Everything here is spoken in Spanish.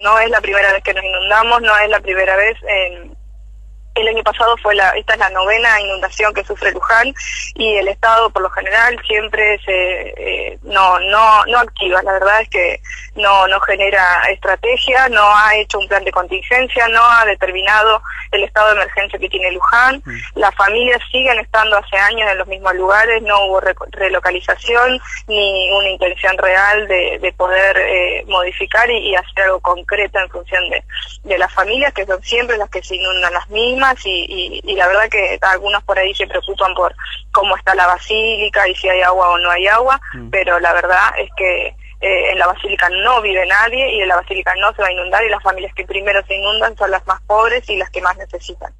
No es la primera vez que nos inundamos, no es la primera vez en el año pasado fue la, esta es la novena inundación que sufre Luján y el Estado por lo general siempre se eh, no, no, no activa. La verdad es que no, no genera estrategia, no ha hecho un plan de contingencia, no ha determinado el estado de emergencia que tiene Luján. Mm. Las familias siguen estando hace años en los mismos lugares, no hubo relocalización ni una intención real de, de poder eh, modificar y, y, hacer algo concreto en función de, de las familias, que son siempre las que se inundan las mismas y, y, la verdad que algunos por ahí se preocupan por cómo está la basílica y si hay agua o no hay agua, mm. pero la verdad es que eh, en la basílica no vive nadie y en la basílica no se va a inundar y las familias que primero se inundan son las más pobres y las que más necesitan.